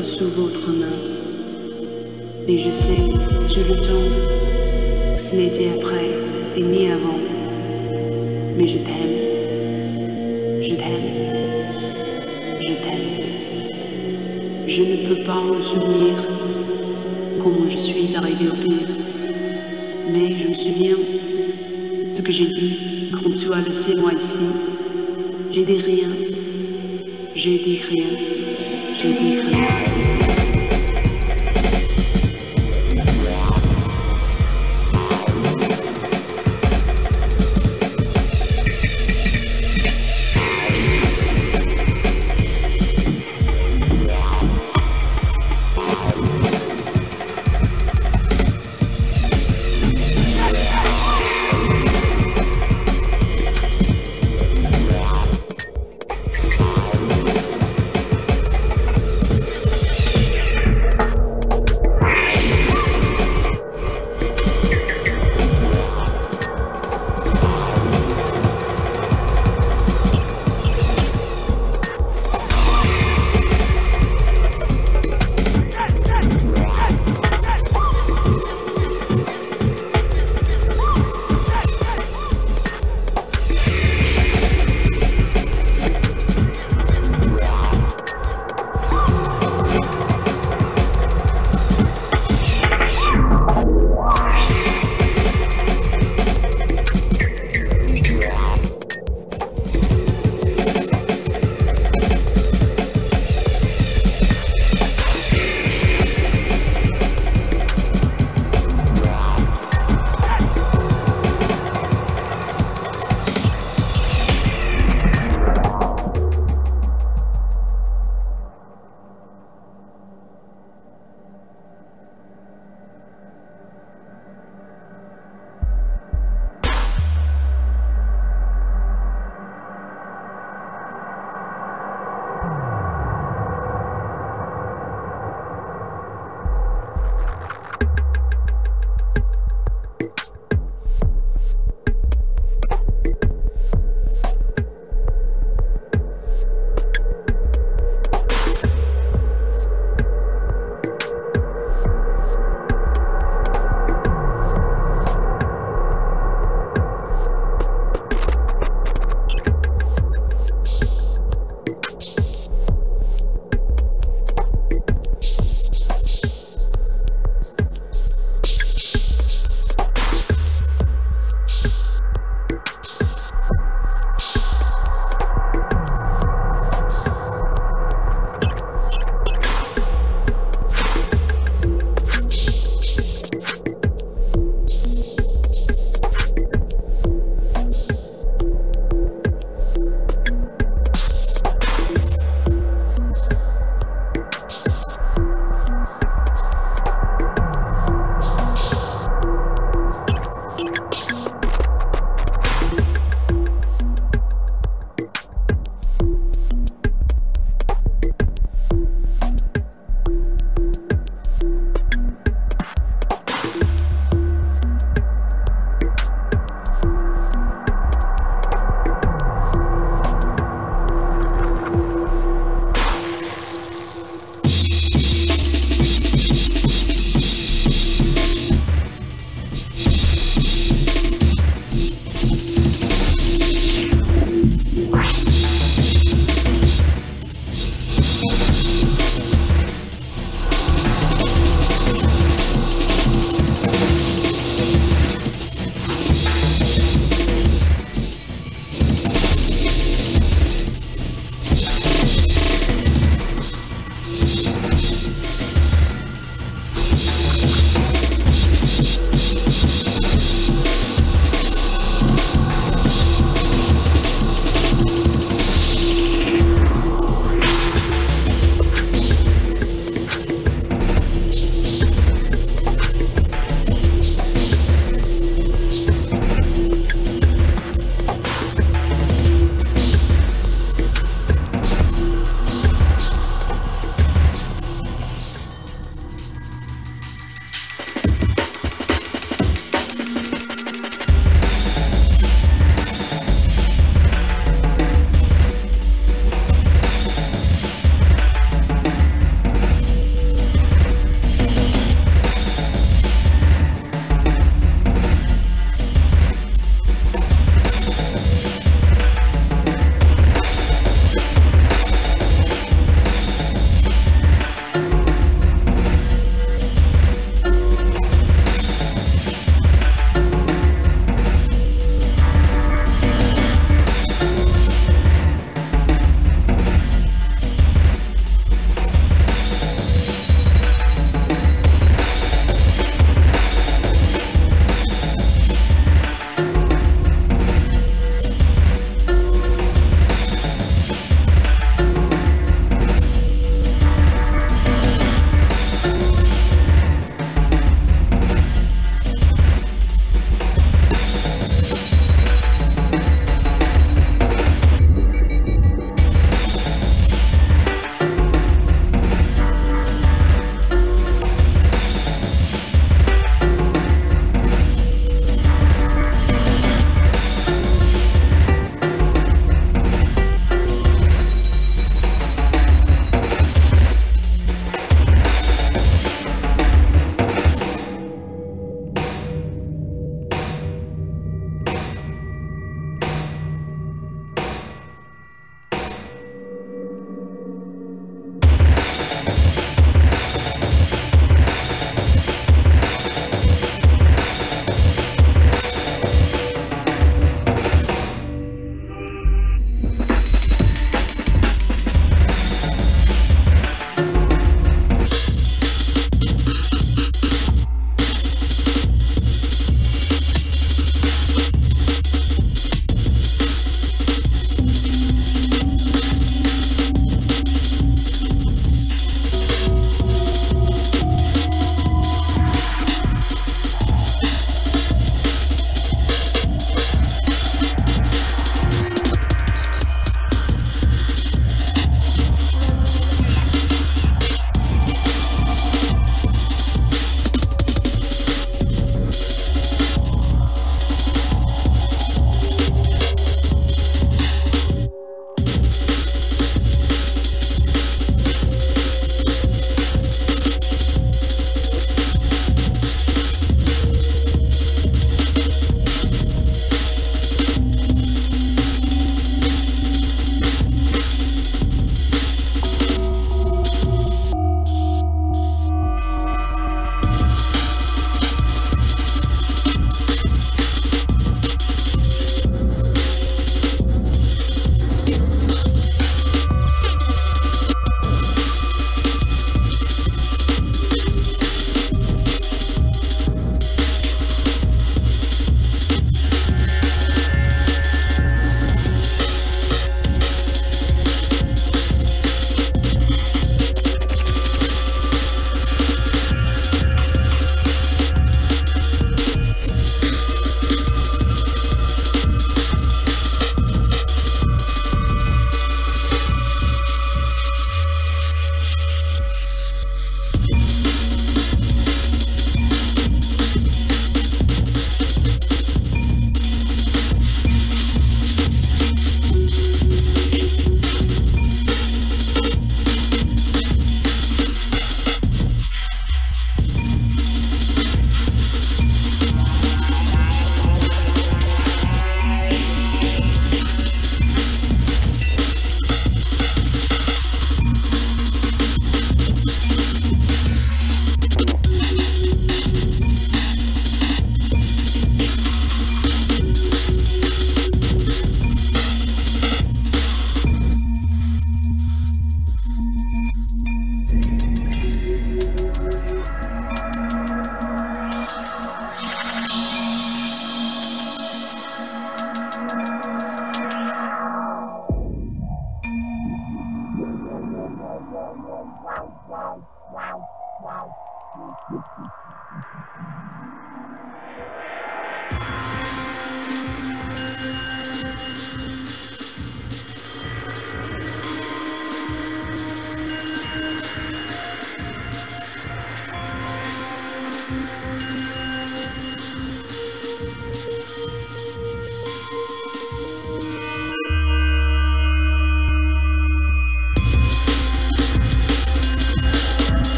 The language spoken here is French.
sous votre main. Mais je sais, sur le temps, ce n'était après et ni avant. Mais je t'aime. Je t'aime. Je t'aime. Je ne peux pas me souvenir comment je suis arrivée au pire. Mais je me souviens ce que j'ai dit quand tu as laissé moi ici.